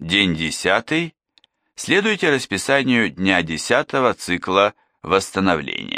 День 10. Следуйте расписанию дня 10 цикла восстановления.